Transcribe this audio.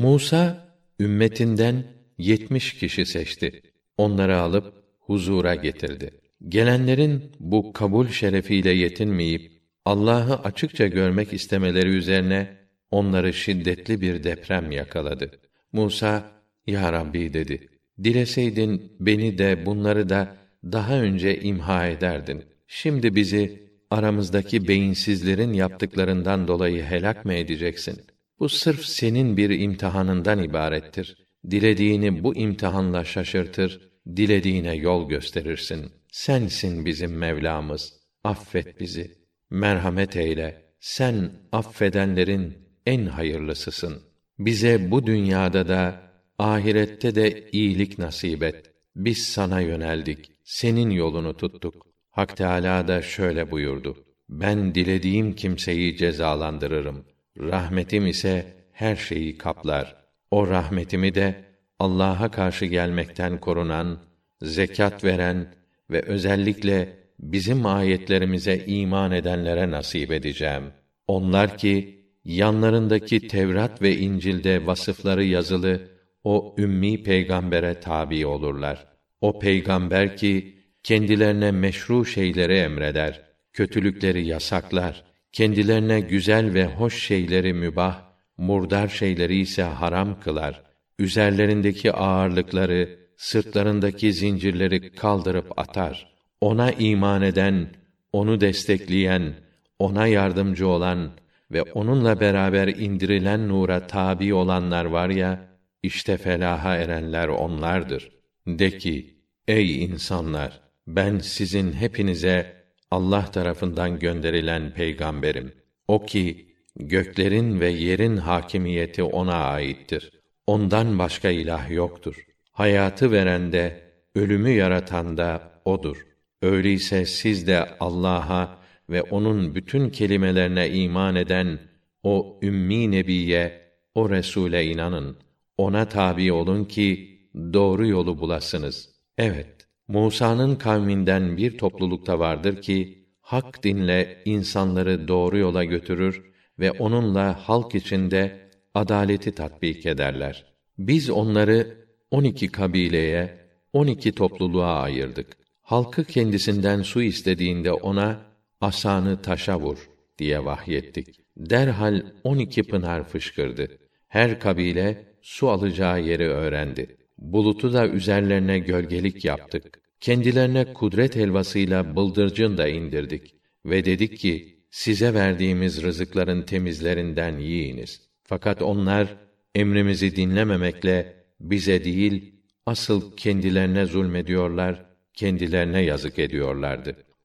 Musa ümmetinden yetmiş kişi seçti. Onları alıp huzura getirdi. Gelenlerin bu kabul şerefiyle yetinmeyip Allah'ı açıkça görmek istemeleri üzerine onları şiddetli bir deprem yakaladı. Musa, Ya Rabbi dedi. Dileseydin beni de bunları da daha önce imha ederdin. Şimdi bizi aramızdaki beyinsizlerin yaptıklarından dolayı helak mı edeceksin? Bu sırf senin bir imtihanından ibarettir. Dilediğini bu imtihanla şaşırtır, dilediğine yol gösterirsin. Sensin bizim Mevlamız. Affet bizi. Merhamet eyle. Sen affedenlerin en hayırlısısın. Bize bu dünyada da ahirette de iyilik nasip et. Biz sana yöneldik. Senin yolunu tuttuk. Hak Teâlâ da şöyle buyurdu. Ben dilediğim kimseyi cezalandırırım. Rahmetim ise her şeyi kaplar. O rahmetimi de Allah'a karşı gelmekten korunan, zekat veren ve özellikle bizim ayetlerimize iman edenlere nasip edeceğim. Onlar ki yanlarındaki Tevrat ve İncil'de vasıfları yazılı o ümmi peygambere tabi olurlar. O peygamber ki kendilerine meşru şeyleri emreder, kötülükleri yasaklar, kendilerine güzel ve hoş şeyleri mübah, murdar şeyleri ise haram kılar. Üzerlerindeki ağırlıkları, sırtlarındaki zincirleri kaldırıp atar. Ona iman eden, onu destekleyen, ona yardımcı olan ve onunla beraber indirilen nura tabi olanlar var ya, işte felaha erenler onlardır. De ki, ey insanlar! Ben sizin hepinize Allah tarafından gönderilen peygamberim. O ki göklerin ve yerin hakimiyeti ona aittir. Ondan başka ilah yoktur. Hayatı veren de ölümü yaratan da odur. Öyleyse siz de Allah'a ve onun bütün kelimelerine iman eden o ümmi nebiye, o resule inanın. Ona tabi olun ki doğru yolu bulasınız. Evet, Musa'nın kavminden bir toplulukta vardır ki hak dinle insanları doğru yola götürür ve onunla halk içinde adaleti tatbik ederler. Biz onları on iki kabileye, on iki topluluğa ayırdık. Halkı kendisinden su istediğinde ona asanı taşa vur diye vahyettik. Derhal on iki pınar fışkırdı. Her kabile su alacağı yeri öğrendi. Bulutu da üzerlerine gölgelik yaptık. Kendilerine kudret helvasıyla bıldırcın da indirdik ve dedik ki size verdiğimiz rızıkların temizlerinden yiyiniz. Fakat onlar emrimizi dinlememekle bize değil asıl kendilerine zulmediyorlar, kendilerine yazık ediyorlardı.